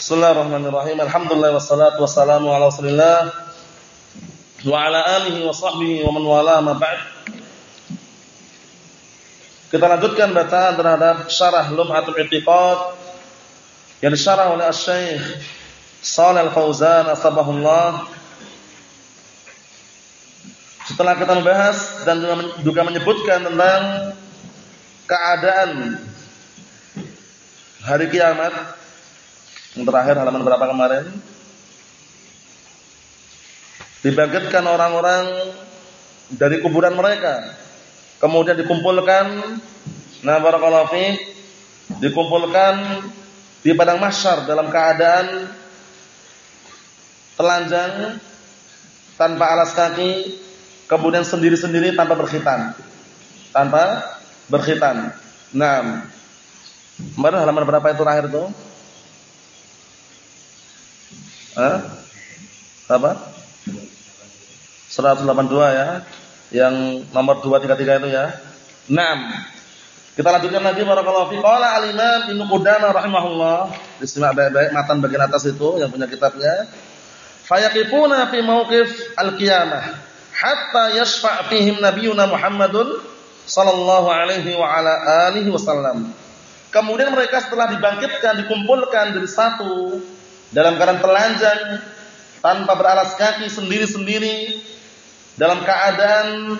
Bismillahirrahmanirrahim. Alhamdulillah wassalatu wassalamu ala Rasulillah wa ala alihi wa sahbihi wa man wala ma ba'd. Kita lanjutkan bacaan terhadap syarah Lum'atul I'tiqad yang disyarah oleh Asy-Syaikh Shalal Fauzan asbahullah. Setelah kita membahas dan juga menyebutkan tentang keadaan hari kiamat yang terakhir halaman berapa kemarin? Dibangkitkan orang-orang dari kuburan mereka. Kemudian dikumpulkan nah barakallahu fi dikumpulkan di padang mahsyar dalam keadaan telanjang tanpa alas kaki, kemudian sendiri-sendiri tanpa berkhitan. Tanpa berkhitan. Nah, kemarin halaman berapa itu terakhir itu? Hah? Apa? 182 ya. Yang nomor 233 itu ya. 6. Kita lanjutkan lagi barakallahu fi. Qala al-Imam Ibnu Qudamah rahimahullah. Disimak baik-baik matan bagian atas itu yang punya kitabnya. Fayaqifuna fi mauqif al-qiyamah hatta yashfa' fihim nabiyuna Muhammadun sallallahu alaihi wa ala alihi wasallam. Kemudian mereka setelah dibangkitkan dikumpulkan jadi satu dalam keadaan telanjang tanpa beralas kaki sendiri-sendiri. Dalam keadaan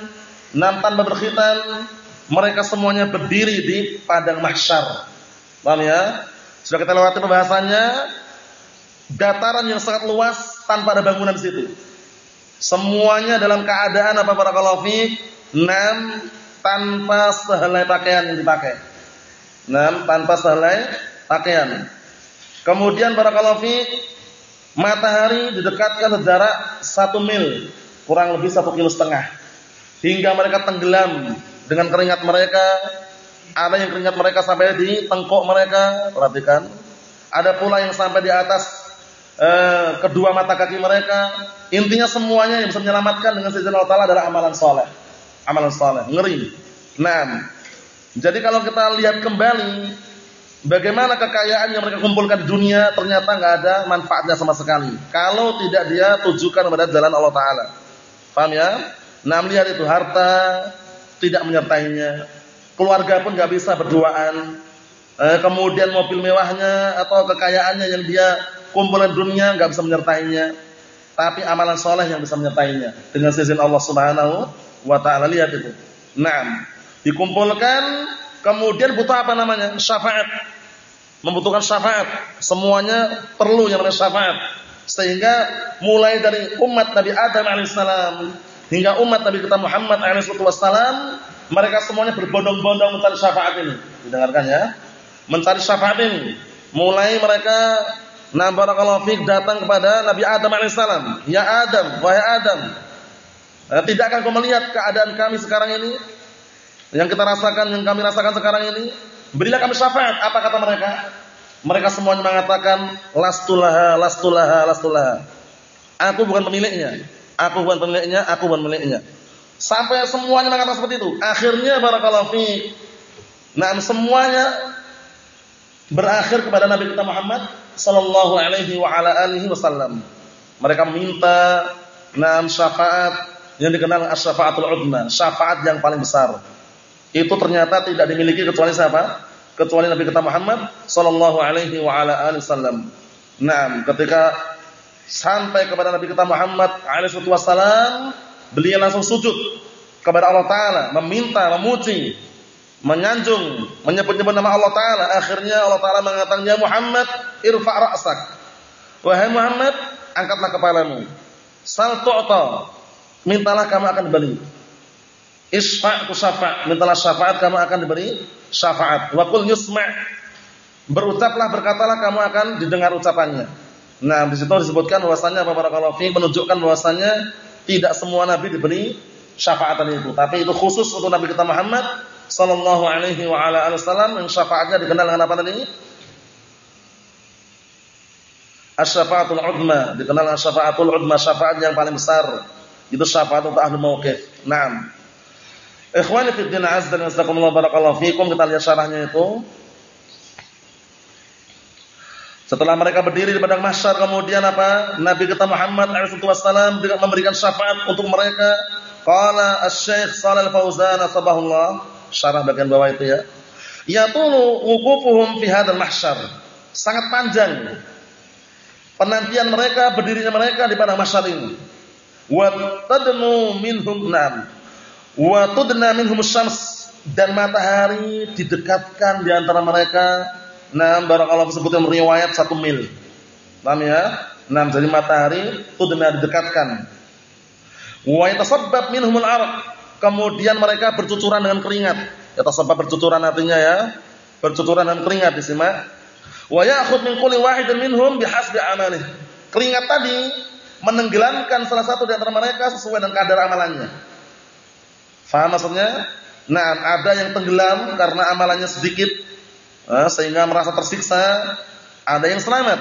nam tanpa berkhitan mereka semuanya berdiri di padang mahsyar. Paham ya? Sudah kita lewati pembahasannya? Dataran yang sangat luas tanpa ada bangunan di situ. Semuanya dalam keadaan apa para kalafi enam tanpa sehelai pakaian yang dipakai. Enam tanpa sehelai pakaian Kemudian barakallahu fi matahari didekatkan jarak satu mil, kurang lebih satu kilo setengah. Hingga mereka tenggelam dengan keringat mereka. Ada yang keringat mereka sampai di tengkok mereka, perhatikan. Ada pula yang sampai di atas eh, kedua mata kaki mereka. Intinya semuanya yang bisa menyelamatkan dengan seizin Allah Taala adalah amalan soleh. Amalan soleh, ngeri. Nah, jadi kalau kita lihat kembali Bagaimana kekayaan yang mereka kumpulkan di dunia ternyata nggak ada manfaatnya sama sekali. Kalau tidak dia tujukan kepada jalan Allah Taala. Paham ya? Nah melihat itu harta tidak menyertainya, keluarga pun nggak bisa berduaan. Eh, kemudian mobil mewahnya atau kekayaannya yang dia kumpulkan di dunia nggak bisa menyertainya. Tapi amalan soleh yang bisa menyertainya dengan izin Allah Subhanahu wa taala lihat itu. Nah, dikumpulkan Kemudian butuh apa namanya? Syafaat. Membutuhkan syafaat. Semuanya perlu yang namanya syafaat. Sehingga mulai dari umat Nabi Adam alaihissalam hingga umat Nabi kita Muhammad alaihissalam, mereka semuanya berbondong-bondong mencari syafaat ini. Didengarkan ya. Mencari syafaat ini. Mulai mereka Nah barakallahu fiqh datang kepada Nabi Adam alaihissalam. Ya Adam, wahai Adam. Eh, tidakkah kau melihat keadaan kami sekarang ini? Yang kita rasakan, yang kami rasakan sekarang ini, berilah kami syafaat. Apa kata mereka? Mereka semuanya mengatakan lastulaha, lastulaha, lastulaha. Aku bukan pemiliknya. Aku bukan pemiliknya, aku bukan pemiliknya. Sampai semuanya mengatakan seperti itu. Akhirnya barakallahu fi. Nah, semuanya berakhir kepada Nabi kita Muhammad sallallahu alaihi wa ala alihi wasallam. Mereka minta nam syafaat yang dikenal as-syafaatul udma, syafaat yang paling besar itu ternyata tidak dimiliki kecuali siapa? Kecuali Nabi kita Muhammad sallallahu alaihi wa ala alihi wasallam. Nah, ketika sampai kepada Nabi kita Muhammad alaihi wasallam, beliau langsung sujud kepada Allah taala, meminta, memuji, menyanjung, menyebut-nyebut nama Allah taala. Akhirnya Allah taala mengatakan, "Ya Muhammad, irfa' ra'sak." Wahai Muhammad, angkatlah kepalamu. Sal tu'ta. Mintalah kamu akan diberi. Isfa' ku mintalah syafaat kamu akan diberi syafaat. Wa qul yusma'. Berucaplah berkatalah kamu akan didengar ucapannya. Nah, di situ disebutkan bahwasanya apa barakallahu menunjukkan bahwasanya tidak semua nabi diberi syafaatan itu, tapi itu khusus untuk nabi kita Muhammad sallallahu alaihi wa ala alihi wasallam yang syafaatnya dikenal dengan apa tadi? Asy-syafaatul udma, dikenal syafaatul udma, syafaat yang paling besar. Itu syafaat untuk ahli mauqif. Naam. Ikhwani fi din azza wa jalla barakallahu fikum kita lihat syarahnya itu. Setelah mereka berdiri di padang mahsyar kemudian apa? Nabi kita Muhammad SAW dengan memberikan syafaat untuk mereka. Qala Asy-Syaikh Shalal Fauzan sabahullah syarah bagian bawah itu ya. Yatulu wuqufuhum fi hadzal mahsyar. Sangat panjang penantian mereka, berdirinya mereka di padang mahsyar ini. Wa tadnu minhum nam. Wa tudna minhum syams dan matahari didekatkan di antara mereka Nah, barakallahu disebutkan riwayat satu mil. Paham ya? Nah, jadi matahari itu demi didekatkan. Wa yatasabbab minhumul arq. Kemudian mereka bercucuran dengan keringat. Yatasabbab bercucuran artinya ya, bercucuran dengan keringat di sini. Wa ya'khudh min kulli wahidin minhum bihasbi amalih. Keringat tadi menenggelamkan salah satu di antara mereka sesuai dengan kadar amalannya. Faham maksudnya? Nah, ada yang tenggelam karena amalannya sedikit, Eh, sehingga merasa tersiksa, ada yang selamat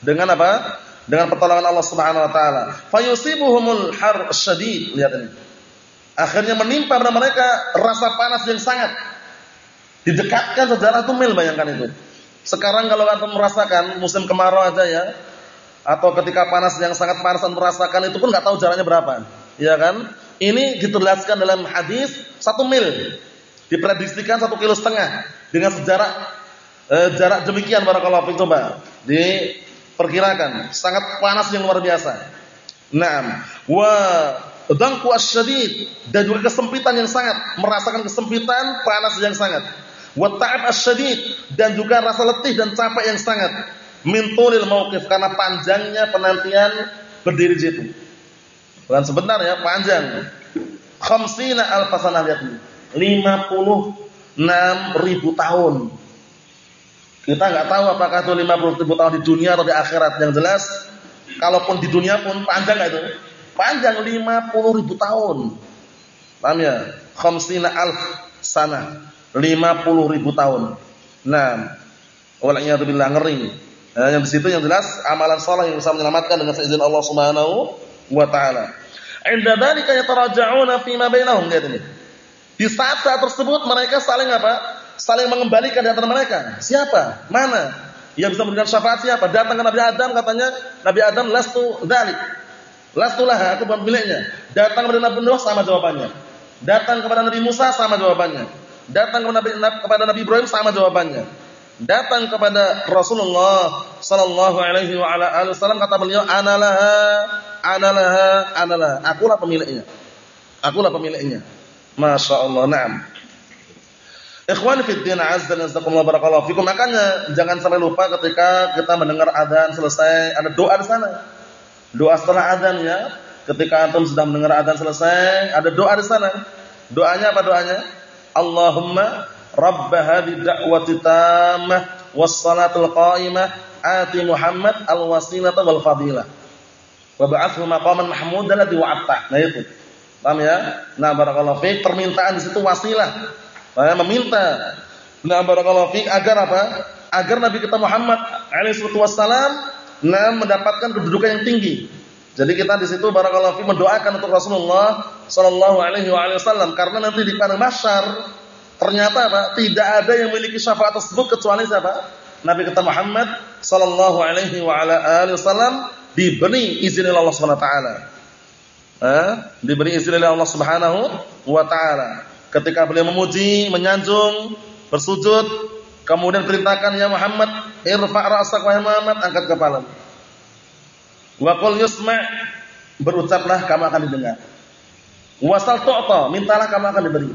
dengan apa? Dengan pertolongan Allah Subhanahu wa taala. Fayusibuhumul har syadid. Lihat ini. Akhirnya menimpa pada mereka rasa panas yang sangat. Didekatkan sejarah itu mil bayangkan itu. Sekarang kalau antum merasakan musim kemarau aja ya, atau ketika panas yang sangat panas dan merasakan itu pun nggak tahu jaraknya berapa, ya kan? Ini diterlaskan dalam hadis satu mil, diprediksikan satu kilo setengah dengan sejarah eh, jarak demikian barakallahu fiik coba diperkirakan sangat panas yang luar biasa. Naam. Wa dangku asyadid dan juga kesempitan yang sangat, merasakan kesempitan, panas yang sangat. Wa ta'ab asyadid dan juga rasa letih dan capek yang sangat. Min tulil mauqif karena panjangnya penantian berdiri di situ. Bukan sebentar ya, panjang. Khamsina alfasanah lihat ini. 56 ribu tahun kita nggak tahu apakah itu 50 ribu tahun di dunia atau di akhirat. Yang jelas, kalaupun di dunia pun panjang itu? Panjang 50 ribu tahun. Paham ya? Khamsina alf sana. 50 ribu tahun. Nah, bilang ngeri. Nah, yang di situ yang jelas amalan salah yang bisa menyelamatkan dengan seizin Allah Subhanahu wa taala. Inda dzalika yataraja'una fi ma bainahum lihat ini. Di saat-saat tersebut mereka saling apa? saling mengembalikan di antara mereka. Siapa? Mana? Yang bisa memberikan syafaat siapa? Datang ke Nabi Adam katanya, Nabi Adam lastu dzalik. Lastulah aku bukan miliknya. Datang kepada Nabi Nuh sama jawabannya. Datang kepada Nabi Musa sama jawabannya. Datang kepada Nabi, kepada Nabi Ibrahim sama jawabannya. Datang kepada Rasulullah sallallahu alaihi wa ala alihi wasallam kata beliau analaha analaha analah. Akulah pemiliknya. Akulah pemiliknya. Masya Allah. Naam. Ikhwan fi din azza wa barakallahu fikum. Makanya jangan sampai lupa ketika kita mendengar adzan selesai ada doa di sana. Doa setelah adzan ya. Ketika antum sedang mendengar adzan selesai, ada doa di sana. Doanya apa doanya? Allahumma rabb hadhihi da'wati tammah was salatul qa'imah ati Muhammad al wasilata wal fadilah. Wa ba'athu maqaman mahmudan ladzi wa'ata. Nah itu. Paham ya? Nah barakallahu fiik permintaan di situ wasilah saya meminta nah barakallahu agar apa? Agar Nabi kita Muhammad alaihi wasallam nah mendapatkan kedudukan yang tinggi. Jadi kita di situ barakallahu fiik mendoakan untuk Rasulullah sallallahu alaihi wasallam karena nanti di padang mahsyar ternyata apa? Tidak ada yang memiliki syafaat tersebut kecuali siapa? Nabi kita Muhammad sallallahu alaihi wa ala alihi wasallam diberi izin oleh Allah Subhanahu wa taala. Eh, diberi izin oleh Allah Subhanahu wa taala ketika beliau memuji, menyanjung, bersujud, kemudian perintahkan ya Muhammad, irfa' ra'sak wa Muhammad, angkat kepala. Wa qul yusma' berucaplah kamu akan didengar. Wasal tu'ta, mintalah kamu akan diberi.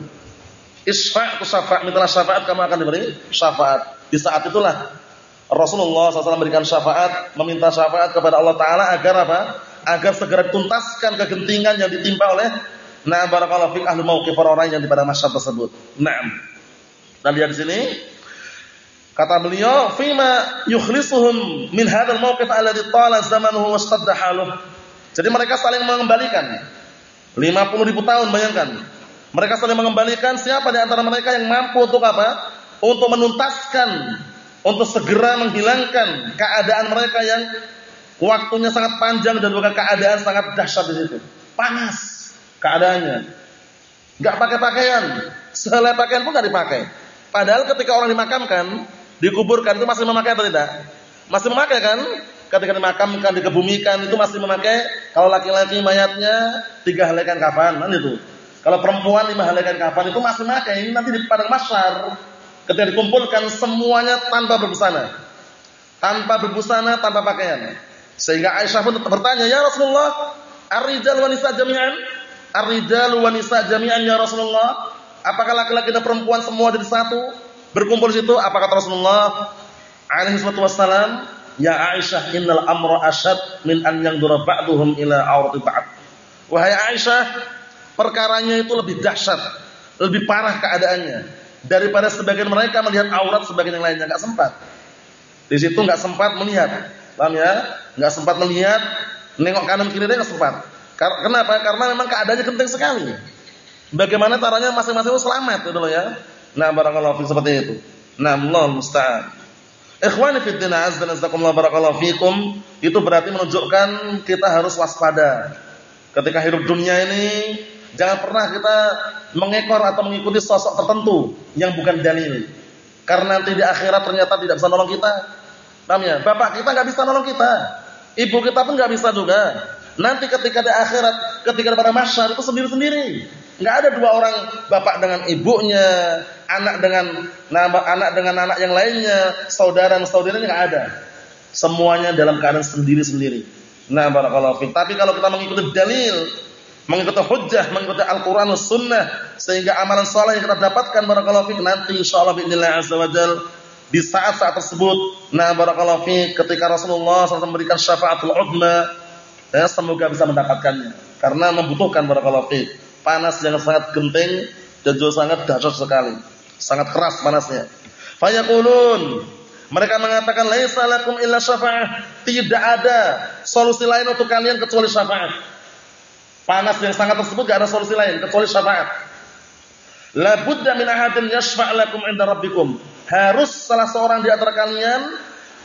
Isfa' tu syafa', mintalah syafaat kamu akan diberi syafaat. Di saat itulah Rasulullah SAW memberikan syafaat, meminta syafaat kepada Allah Taala agar apa? Agar segera tuntaskan kegentingan yang ditimpa oleh Nah, barakallahu fiik ahli mauqif orang yang di pada masyarakat tersebut. Naam. Kita lihat di sini. Kata beliau, "Fima yukhlisuhum min hadzal mauqif alladhi tala zamanuhu wastadda haluh." Jadi mereka saling mengembalikan. 50 ribu tahun bayangkan. Mereka saling mengembalikan siapa di antara mereka yang mampu untuk apa? Untuk menuntaskan, untuk segera menghilangkan keadaan mereka yang waktunya sangat panjang dan juga keadaan sangat dahsyat di situ. Panas keadaannya. Enggak pakai pakaian, sehelai pakaian pun enggak dipakai. Padahal ketika orang dimakamkan, dikuburkan itu masih memakai atau tidak? Masih memakai kan? Ketika dimakamkan, dikebumikan itu masih memakai kalau laki-laki mayatnya tiga kafan, kan itu. Kalau perempuan lima helaikan kafan itu masih. Ini nanti di padang mahsyar ketika dikumpulkan semuanya tanpa berbusana. Tanpa berbusana, tanpa pakaian. Sehingga Aisyah pun bertanya, "Ya Rasulullah, ar-rijal wa nisa jami'an?" Ar-rijal wa nisa jami'an ya Rasulullah? Apakah laki-laki dan perempuan semua jadi satu? Berkumpul di situ? Apakah Rasulullah alaihi wassalam, "Ya Aisyah, innal amra ashad min an yanzura ba'duhum ila aurati ba'd." Wahai Aisyah, perkaranya itu lebih dahsyat, lebih parah keadaannya daripada sebagian mereka melihat aurat sebagian yang lainnya enggak sempat. Di situ enggak sempat melihat. Paham ya? Enggak sempat melihat, nengok kanan kiri dia enggak sempat. Kenapa? Karena memang keadaannya genting sekali. Bagaimana caranya masing-masing selamat itu loh ya. Nah, barakallahu fiikum seperti itu. Nah, Allah musta'an. Ikhwani fi din azza nazakumullah barakallahu fikum, itu berarti menunjukkan kita harus waspada. Ketika hidup dunia ini jangan pernah kita mengekor atau mengikuti sosok tertentu yang bukan dalil. Karena nanti di akhirat ternyata tidak bisa nolong kita. Paham ya? Bapak kita nggak bisa nolong kita. Ibu kita pun nggak bisa juga. Nanti ketika di akhirat, ketika pada masyarakat itu sendiri-sendiri. Enggak ada dua orang bapak dengan ibunya, anak dengan anak dengan anak yang lainnya, saudara dan saudaranya enggak ada. Semuanya dalam keadaan sendiri-sendiri. Nah, barakallahu fiik. Tapi kalau kita mengikuti dalil, mengikuti hujjah, mengikuti Al-Quran dan Sunnah, sehingga amalan soleh yang kita dapatkan barakallahu fiqh nanti insyaAllah bi'nillah azza wa jal, di saat-saat tersebut, nah barakallahu fiqh ketika Rasulullah SAW memberikan syafaatul udma, ya, semoga bisa mendapatkannya. Karena membutuhkan barakallahu fiqh. Panas yang sangat genting dan juga sangat dahsyat sekali. Sangat keras panasnya. fayaqulun mereka mengatakan laisa lakum illa syafa'ah. Tidak ada solusi lain untuk kalian kecuali syafa'ah. Panas yang sangat tersebut tidak ada solusi lain kecuali syafaat. La budda min ahadin yashfa' lakum 'inda rabbikum. Harus salah seorang di antara kalian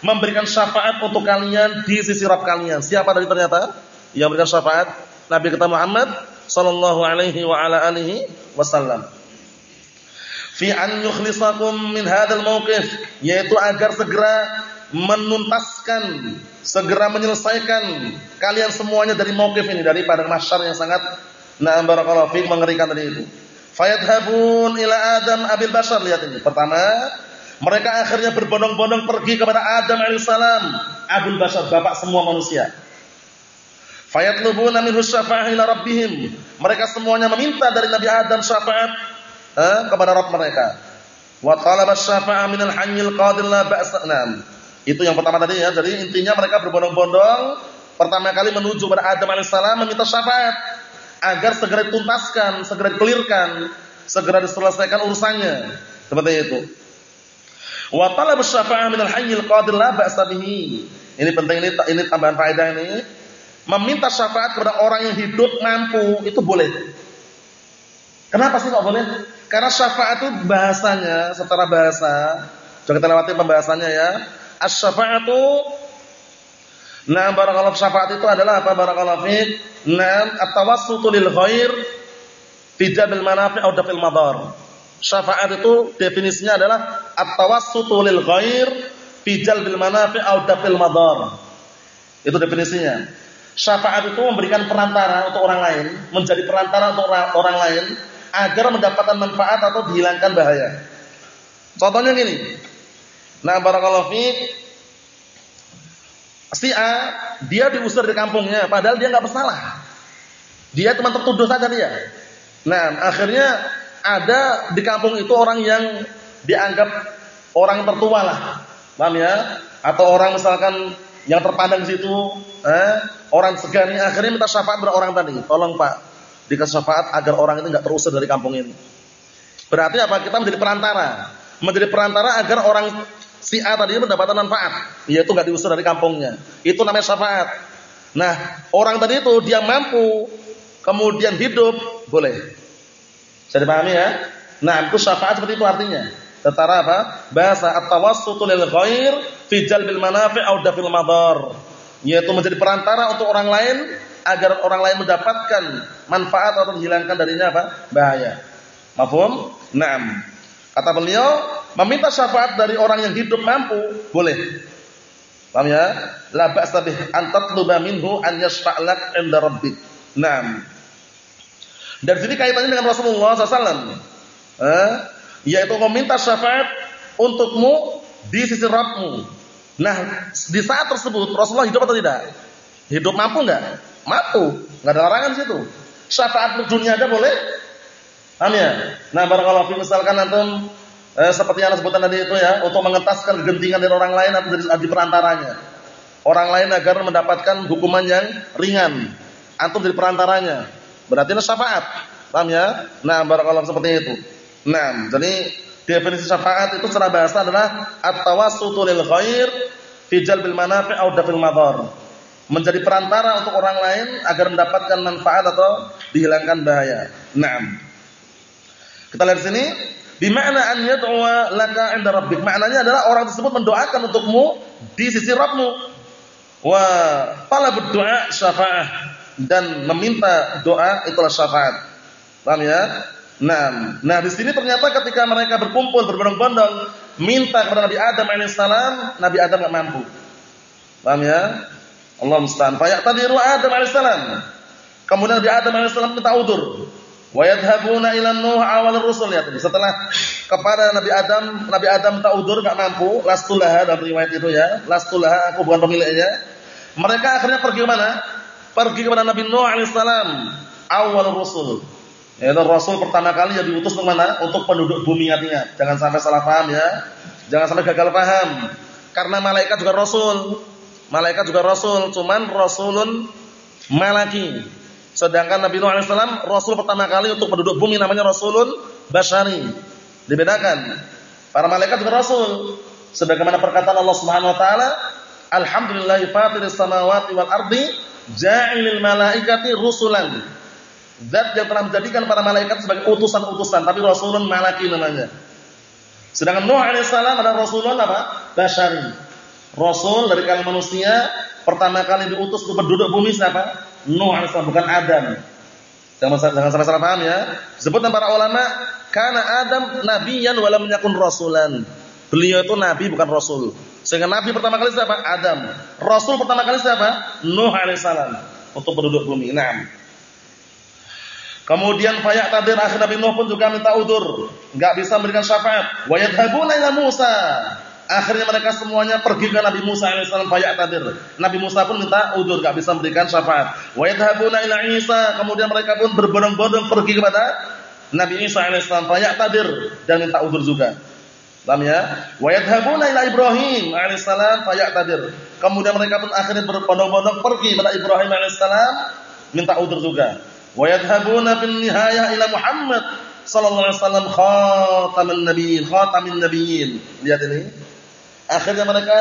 memberikan syafaat untuk kalian di sisi Rabb kalian. Siapa tadi ternyata yang memberikan syafaat? Nabi kita Muhammad sallallahu alaihi wa ala alihi wasallam. Fi an yukhlisakum min hadzal mauqif, yaitu agar segera menuntaskan, segera menyelesaikan kalian semuanya dari mauqif ini dari padang mahsyar yang sangat na'am barakallahu fiik mengerikan tadi itu. Fayadhabun ila Adam abil bashar lihat ini. Pertama, mereka akhirnya berbondong-bondong pergi kepada Adam alaihissalam, Abul Bashar, bapak semua manusia. Fayatlubuna minhu syafa'ah ila rabbihim. Mereka semuanya meminta dari Nabi Adam syafaat eh, kepada Rabb mereka. Wa talaba syafa'ah minal hayyil qadir la ba'sa. Itu yang pertama tadi ya. Jadi intinya mereka berbondong-bondong pertama kali menuju kepada Adam alaihissalam meminta syafaat agar segera dituntaskan, segera dikelirkan, segera diselesaikan urusannya. Seperti itu. Wa talab syafa'ah minal hayyil qadir la ba'sa bihi. Ini penting ini ini tambahan faedah ini. Meminta syafaat kepada orang yang hidup mampu itu boleh. Kenapa sih kok boleh? Karena syafaat itu bahasanya secara bahasa, coba kita lewati pembahasannya ya. Asy-syafa'atu Nah, barakallahu syafaat itu adalah apa barakallahu fiik? Nah, at-tawassutu lil khair fi jabil manafi' aw dafil madar. Syafaat itu definisinya adalah at-tawassutu lil ghair fi jalbil manafi' aw dafil madar. Itu definisinya. Syafaat itu memberikan perantara untuk orang lain, menjadi perantara untuk orang lain agar mendapatkan manfaat atau dihilangkan bahaya. Contohnya gini. Nah, barakallahu fiik Si A, dia diusir di kampungnya padahal dia nggak bersalah. Dia cuma tertuduh saja dia. Nah, akhirnya ada di kampung itu orang yang dianggap orang tertua lah. Paham ya? Atau orang misalkan yang terpandang di situ, eh, orang segani akhirnya minta syafaat kepada orang tadi. Tolong Pak, dikasih syafaat agar orang itu enggak terusir dari kampung ini. Berarti apa? Kita menjadi perantara. Menjadi perantara agar orang si A tadi mendapatkan manfaat, yaitu enggak diusir dari kampungnya. Itu namanya syafaat. Nah, orang tadi itu dia mampu kemudian hidup, boleh. Bisa dipahami ya? Nah, itu syafaat seperti itu artinya. Secara apa? Bahasa at-tawassutu lil ghair fi jalbil manafi' aw dafil madar. Yaitu menjadi perantara untuk orang lain agar orang lain mendapatkan manfaat atau menghilangkan darinya apa? bahaya. Mafhum? Naam. Kata beliau, meminta syafaat dari orang yang hidup mampu boleh. Paham ya? La ba'sa bih an tatluba minhu an yashfa'lak 'inda rabbik. Naam. Dari sini kaitannya dengan Rasulullah SAW. Eh, yaitu meminta syafaat untukmu di sisi Rabbmu. Nah, di saat tersebut Rasulullah hidup atau tidak? Hidup mampu enggak? Mampu. Enggak ada larangan situ. Syafaat dunia aja boleh. Paham ya? Nah, barakallahu fi misalkan antum eh, seperti yang sebutan tadi itu ya, untuk mengentaskan kegentingan dari orang lain atau dari di perantaranya. Orang lain agar mendapatkan hukuman yang ringan. Antum jadi perantaranya. Berarti itu syafaat. Paham ya? Nah, barakallahu seperti itu. Nah, jadi definisi syafaat itu secara bahasa adalah at-tawassutu lil khair fi jalbil manafi' aw dafil madar. Menjadi perantara untuk orang lain agar mendapatkan manfaat atau dihilangkan bahaya. Naam. Kita lihat sini, Bimana an yad'uwa laka 'inda rabbik. Maknanya adalah orang tersebut mendoakan untukmu di sisi Rabbmu. Wa talabud du'a syafa'ah dan meminta doa itulah syafaat. Paham ya? Nah, nah di sini ternyata ketika mereka berkumpul berbondong-bondong minta kepada Nabi Adam alaihissalam, Nabi Adam enggak mampu. Paham ya? Allah musta'an. Fa yaqtadiru Adam alaihissalam. Kemudian Nabi Adam alaihissalam minta udur. Wa Nuh awal rusul ya. Setelah kepada Nabi Adam, Nabi Adam tak udur enggak mampu, lastulah dalam riwayat itu ya. Lastulah aku bukan pemiliknya. Mereka akhirnya pergi ke mana? Pergi kepada Nabi Nuh alaihissalam, awal rusul. Itu rasul pertama kali yang diutus ke mana? Untuk penduduk bumi artinya. Jangan sampai salah paham ya. Jangan sampai gagal paham. Karena malaikat juga rasul. Malaikat juga rasul, cuman rasulun malaki. Sedangkan Nabi Nuh alaihissalam rasul pertama kali untuk penduduk bumi namanya rasulun basyari. Dibedakan. Para malaikat juga rasul. Sebagaimana perkataan Allah Subhanahu wa taala, "Alhamdulillahi fatiris samawati wal ardi, ja'ilil malaikati rusulan." Zat yang telah menjadikan para malaikat sebagai utusan-utusan, tapi rasulun malaki namanya. Sedangkan Nuh alaihissalam adalah rasulun apa? Basyari. Rasul dari kalangan manusia pertama kali diutus ke penduduk bumi siapa? Nuh alaihissalam bukan Adam. Jangan jangan salah-salah paham ya. Sebutan para ulama, karena Adam nabiyan walam yakun rasulan. Beliau itu nabi bukan rasul. Sehingga nabi pertama kali siapa? Adam. Rasul pertama kali siapa? Nuh alaihissalam untuk penduduk bumi. Naam. Kemudian fayak tadir akhir Nabi Nuh pun juga minta udur, enggak bisa memberikan syafaat. Wa yadhabuna ila Musa. Akhirnya mereka semuanya pergi ke Nabi Musa alaihissalam fayak tadir. Nabi Musa pun minta udur, gak bisa memberikan syafaat. Wa yadhabuna ila Isa. Kemudian mereka pun berbondong-bondong pergi kepada Nabi Isa alaihissalam fayak tadir dan minta udur juga. Paham ya? Wa yadhabuna ila Ibrahim alaihissalam fayak tadir. Kemudian mereka pun akhirnya berbondong-bondong pergi kepada Ibrahim alaihissalam minta udur juga. Wa yadhabuna fil nihayah ila Muhammad sallallahu alaihi wasallam khataman nabiyyin, khatamin nabiyyin. Lihat ini. Akhirnya mereka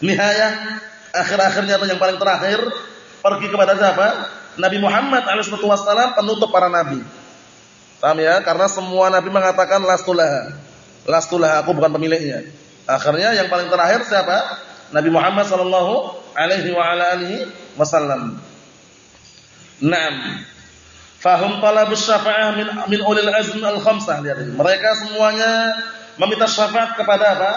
nihayah akhir-akhirnya atau yang paling terakhir pergi kepada siapa? Nabi Muhammad alaihi wasallam penutup para nabi. Paham ya? Karena semua nabi mengatakan lastulah. Lastulah aku bukan pemiliknya. Akhirnya yang paling terakhir siapa? Nabi Muhammad sallallahu alaihi wa ala alihi wasallam. Naam. Fahum talabus syafa'ah min min ulil azm al khamsah lihat ini. Mereka semuanya meminta syafaat kepada apa?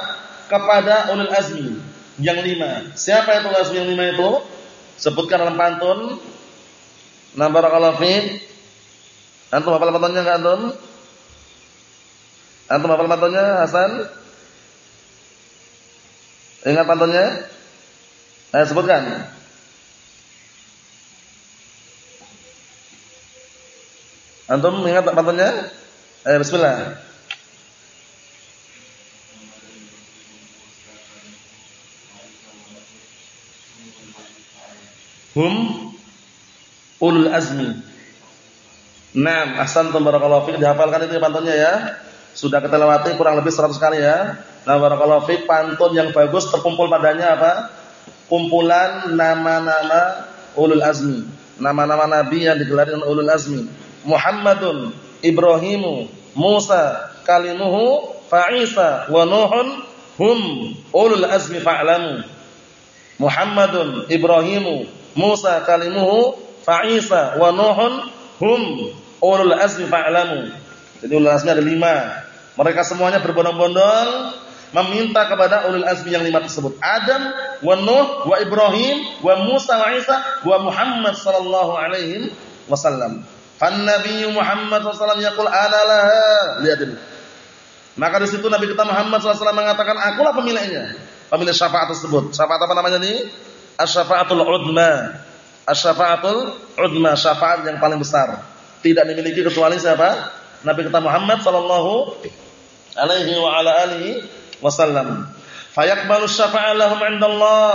Kepada ulul azmi yang lima. Siapa itu ulul azmi yang lima itu? Sebutkan dalam pantun. Nah barakallahu fi. Antum hafal pantunnya enggak antum? Antum hafal pantunnya Hasan? Ingat pantunnya? Ayo sebutkan. Antum ingat pantunnya? Ayo bismillah. Hum ulul azmi. Naam, ahsantum barakallahu fiik dihafalkan itu pantunnya ya. Sudah kita lewati kurang lebih 100 kali ya. Nah, barakallahu fiik pantun yang bagus terkumpul padanya apa? Kumpulan nama-nama ulul azmi. Nama-nama nabi yang digelar dengan ulul azmi. Muhammadun, Ibrahimu, Musa, kalimuhu, Fa'isa, wa Nuhun hum ulul azmi fa'lamu. Muhammadun, Ibrahimu, Musa kalimuhu fa'isa wa Nuhun hum ulul azmi fa'lamu. Jadi ulul azmi ada lima. Mereka semuanya berbondong-bondong meminta kepada ulul azmi yang lima tersebut. Adam wa Nuh, wa Ibrahim, wa Musa wa Isa, wa Muhammad sallallahu alaihi wasallam. Fan Nabi Muhammad sallallahu alaihi wasallam ana laha. Lihat ini. Maka di situ Nabi kita Muhammad SAW mengatakan, akulah pemiliknya. Pemilik syafaat tersebut. Syafaat apa namanya ini? Asyafaatul udma. Asyafaatul udma. Syafaat yang paling besar. Tidak dimiliki kecuali siapa? Nabi kita Muhammad sallallahu alaihi wa ala alihi wasallam. Fayaqbalu syafa'ah lahum 'indallah.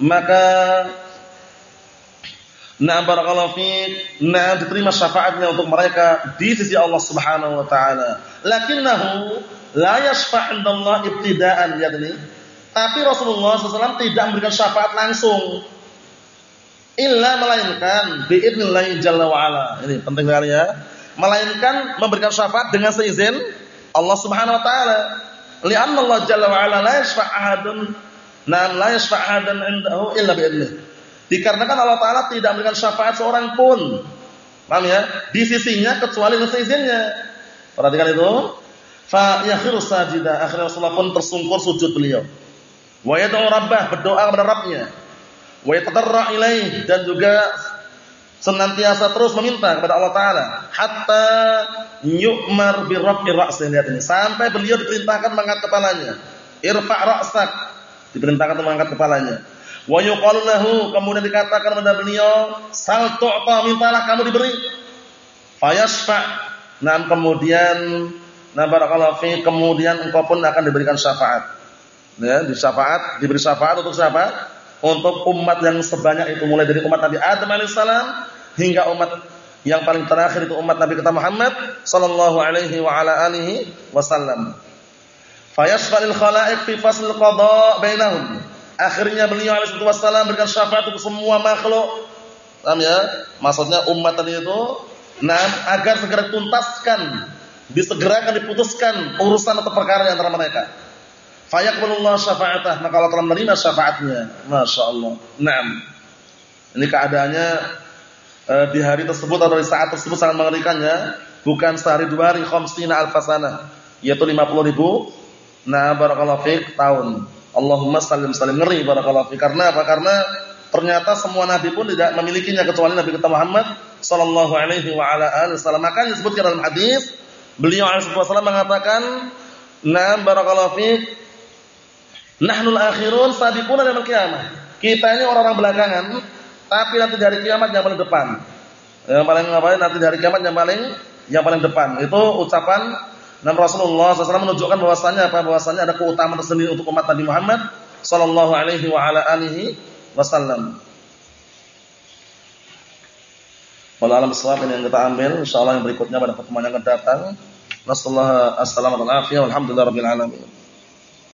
Maka Nah barakallahu fiik, nah diterima syafaatnya untuk mereka di sisi Allah Subhanahu wa taala. Lakinnahu la yashfa' 'indallah ibtida'an ya ini. Tapi Rasulullah SAW tidak memberikan syafaat langsung. Illa melainkan biidznillah jalla wa ala. Ini penting sekali ya. Melainkan memberikan syafaat dengan seizin Allah Subhanahu wa taala. Lianna Allah jalla wa ala la yashfa' ahadun, nam la yashfa' ahadan 'indahu illa biidznillah. Dikarenakan Allah Taala tidak memberikan syafaat seorang pun. Paham ya? Di sisinya kecuali dengan seizinnya. Perhatikan itu. Fa yakhiru sajida. Akhirnya Rasulullah pun tersungkur sujud beliau. Wa yad'u rabbah, berdoa kepada Rabbnya. Wa yatadarra ilaih dan juga senantiasa terus meminta kepada Allah Taala hatta yu'mar bi rabbi ini sampai beliau diperintahkan mengangkat kepalanya irfa' ra'sak diperintahkan untuk mengangkat kepalanya Wa yuqalu kemudian dikatakan kepada beliau, "Sal tu'ta, mintalah kamu diberi." Fayasfa. Nah, kemudian nah barakallahu fi kemudian engkau pun akan diberikan syafaat. Ya, di syafaat, diberi syafaat untuk siapa? Untuk umat yang sebanyak itu mulai dari umat Nabi Adam alaihissalam hingga umat yang paling terakhir itu umat Nabi kita Muhammad sallallahu alaihi wa ala alihi wasallam. Fayasfa'il khalaiq fi fasl qada bainahum. Akhirnya beliau alaihi wasallam berikan syafaat untuk semua makhluk. Paham ya? Maksudnya umat tadi itu nah agar segera tuntaskan, disegerakan diputuskan urusan atau perkara antara mereka. Fayaqbalullah syafa'atah, maka Allah telah menerima syafaatnya. Masya Allah. Naam. Ini keadaannya eh, di hari tersebut atau di saat tersebut sangat mengerikan ya. Bukan sehari dua hari khamsina alfasana, yaitu 50 ribu. Nah, barakallahu fiik tahun. Allahumma salim salim ngeri barakallahu fi. Karena apa? Karena ternyata semua nabi pun tidak memilikinya kecuali Nabi kita Muhammad sallallahu alaihi wa ala alihi wasallam. Makanya disebutkan dalam hadis beliau alaihi wasallam mengatakan, "Na barakallahu fi nahnul akhirun sabiquna yaumil qiyamah." Kita ini orang-orang belakangan, tapi nanti dari kiamat yang paling depan. Yang paling ngapain nanti dari kiamat yang paling yang paling depan. Itu ucapan dan Rasulullah SAW menunjukkan bahwasanya apa? Bahwasanya ada keutamaan tersendiri untuk umat Nabi Muhammad sallallahu alaihi wa ala alihi wasallam. Walau alam ini yang kita ambil, insyaallah yang berikutnya pada pertemuan yang akan datang. Nasallahu alaihi wasallam wa alhamdulillah rabbil alamin.